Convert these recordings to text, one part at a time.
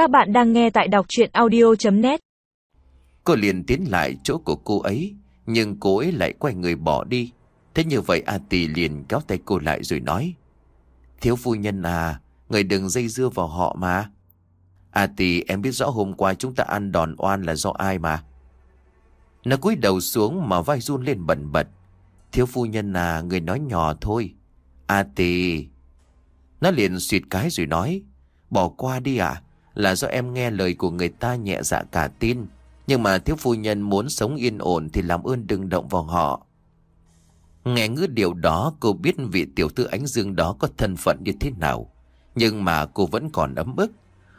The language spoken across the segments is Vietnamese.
Các bạn đang nghe tại đọc chuyện audio.net Cô liền tiến lại chỗ của cô ấy, nhưng cô ấy lại quay người bỏ đi. Thế như vậy A Tì liền kéo tay cô lại rồi nói. Thiếu phu nhân à, người đừng dây dưa vào họ mà. A Tì em biết rõ hôm qua chúng ta ăn đòn oan là do ai mà. Nó cúi đầu xuống mà vai run lên bẩn bật. Thiếu phu nhân à, người nói nhỏ thôi. A Tì. Nó liền suyệt cái rồi nói. Bỏ qua đi à, là do em nghe lời của người ta nhẹ dạ cả tin. Nhưng mà thiếu phu nhân muốn sống yên ổn thì làm ơn đừng động vào họ. Nghe ngữ điều đó, cô biết vị tiểu thư ánh dương đó có thân phận như thế nào. Nhưng mà cô vẫn còn ấm ức.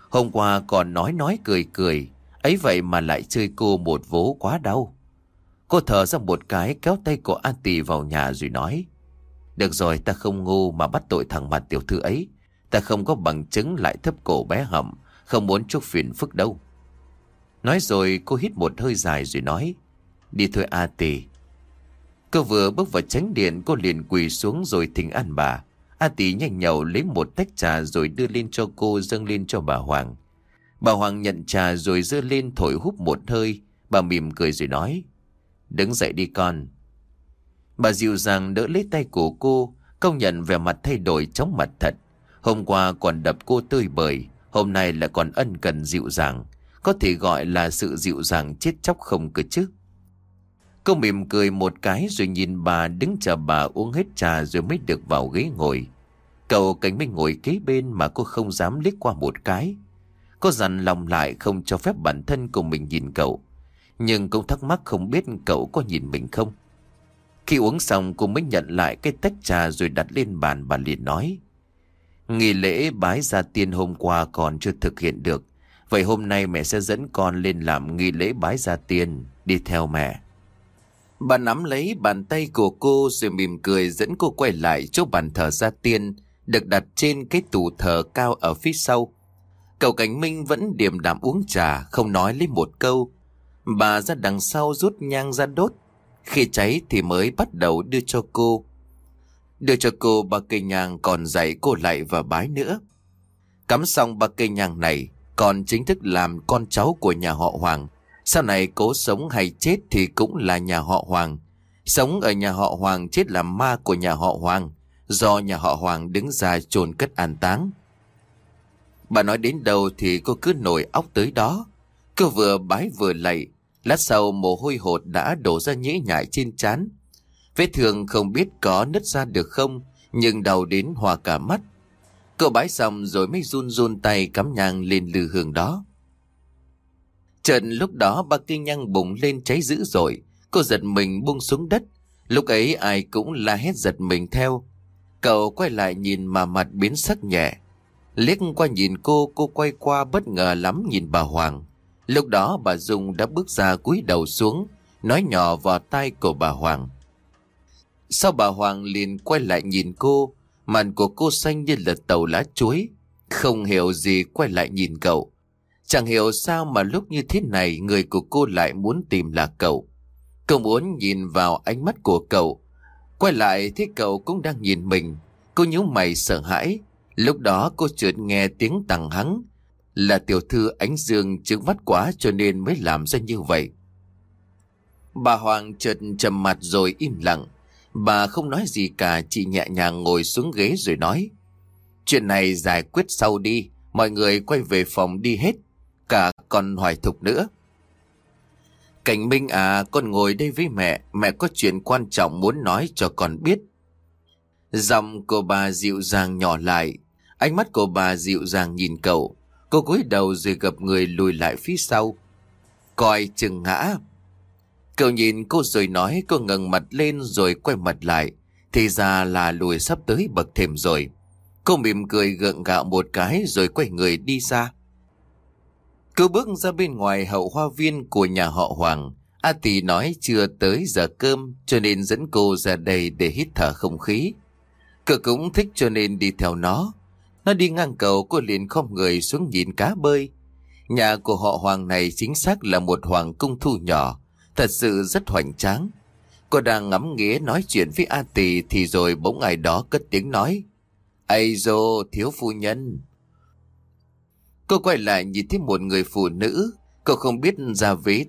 Hôm qua còn nói nói cười cười. Ấy vậy mà lại chơi cô một vố quá đau. Cô thở ra một cái, kéo tay của An Tì vào nhà rồi nói. Được rồi, ta không ngu mà bắt tội thằng mặt tiểu thư ấy. Ta không có bằng chứng lại thấp cổ bé hầm không muốn chúc phiền phức đâu. Nói rồi cô hít một hơi dài rồi nói. Đi thôi A Tì. Cô vừa bước vào tránh điện cô liền quỳ xuống rồi thỉnh an bà. A Tì nhanh nhậu lấy một tách trà rồi đưa lên cho cô dâng lên cho bà Hoàng. Bà Hoàng nhận trà rồi dơ lên thổi hút một hơi. Bà mỉm cười rồi nói. Đứng dậy đi con. Bà dịu dàng đỡ lấy tay của cô, công nhận vẻ mặt thay đổi chóng mặt thật. Hôm qua còn đập cô tươi bời, hôm nay lại còn ân cần dịu dàng. Có thể gọi là sự dịu dàng chết chóc không cơ chứ. Cô mỉm cười một cái rồi nhìn bà đứng chờ bà uống hết trà rồi mới được vào ghế ngồi. Cậu cảnh mới ngồi kế bên mà cô không dám liếc qua một cái. Cô dặn lòng lại không cho phép bản thân của mình nhìn cậu. Nhưng cũng thắc mắc không biết cậu có nhìn mình không. Khi uống xong cô mới nhận lại cái tách trà rồi đặt lên bàn bà liền nói. Nghỉ lễ bái gia tiên hôm qua còn chưa thực hiện được. Vậy hôm nay mẹ sẽ dẫn con lên làm nghi lễ bái gia tiên, đi theo mẹ. Bà nắm lấy bàn tay của cô rồi mỉm cười dẫn cô quay lại chỗ bàn thờ gia tiên, được đặt trên cái tủ thờ cao ở phía sau. Cậu Cảnh Minh vẫn điềm đạm uống trà, không nói lấy một câu. Bà ra đằng sau rút nhang ra đốt. Khi cháy thì mới bắt đầu đưa cho cô. Đưa cho cô ba cây nhang còn dạy cô lại và bái nữa. Cắm xong ba cây nhang này, còn chính thức làm con cháu của nhà họ Hoàng. Sau này cố sống hay chết thì cũng là nhà họ Hoàng. Sống ở nhà họ Hoàng chết là ma của nhà họ Hoàng, do nhà họ Hoàng đứng ra chôn cất an táng. Bà nói đến đâu thì cô cứ nổi óc tới đó. Cô vừa bái vừa lạy, lát sau mồ hôi hột đã đổ ra nhễ nhại trên trán. Vết thương không biết có nứt ra được không, nhưng đau đến hòa cả mắt. Cô bái xong rồi mới run run tay cắm nhang lên lư hương đó. Trần lúc đó ba cây nhang bùng lên cháy dữ dội, cô giật mình buông xuống đất. Lúc ấy ai cũng la hét giật mình theo. Cậu quay lại nhìn mà mặt biến sắc nhẹ. Liếc qua nhìn cô, cô quay qua bất ngờ lắm nhìn bà Hoàng. Lúc đó bà Dung đã bước ra cúi đầu xuống, nói nhỏ vào tai của bà Hoàng. Sau bà Hoàng liền quay lại nhìn cô, màn của cô xanh như là tàu lá chuối. Không hiểu gì quay lại nhìn cậu. Chẳng hiểu sao mà lúc như thế này người của cô lại muốn tìm là cậu. Cậu muốn nhìn vào ánh mắt của cậu. Quay lại thấy cậu cũng đang nhìn mình. Cô nhíu mày sợ hãi. Lúc đó cô chợt nghe tiếng tằng hắng. Là tiểu thư ánh dương chứng mắt quá cho nên mới làm ra như vậy. Bà Hoàng chợt trầm mặt rồi im lặng. Bà không nói gì cả, chị nhẹ nhàng ngồi xuống ghế rồi nói. Chuyện này giải quyết sau đi, mọi người quay về phòng đi hết, cả còn hoài thục nữa. Cảnh Minh à, con ngồi đây với mẹ, mẹ có chuyện quan trọng muốn nói cho con biết. Giọng của bà dịu dàng nhỏ lại, ánh mắt của bà dịu dàng nhìn cậu, cô cúi đầu rồi gặp người lùi lại phía sau. Coi chừng ngã. Cậu nhìn cô rồi nói cô ngẩng mặt lên rồi quay mặt lại, thì ra là lùi sắp tới bậc thềm rồi. Cô mỉm cười gượng gạo một cái rồi quay người đi ra. Cô bước ra bên ngoài hậu hoa viên của nhà họ Hoàng. A Tì nói chưa tới giờ cơm cho nên dẫn cô ra đây để hít thở không khí. Cậu cũng thích cho nên đi theo nó. Nó đi ngang cầu cô liền không người xuống nhìn cá bơi. Nhà của họ Hoàng này chính xác là một hoàng cung thu nhỏ, thật sự rất hoành tráng. Cô đang ngắm nghía nói chuyện với A Tì thì rồi bỗng ai đó cất tiếng nói. Ây dô, thiếu phu nhân. Cô quay lại nhìn thấy một người phụ nữ. Cô không biết ra vế.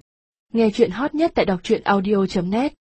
Nghe chuyện hot nhất tại đọc truyện audio.net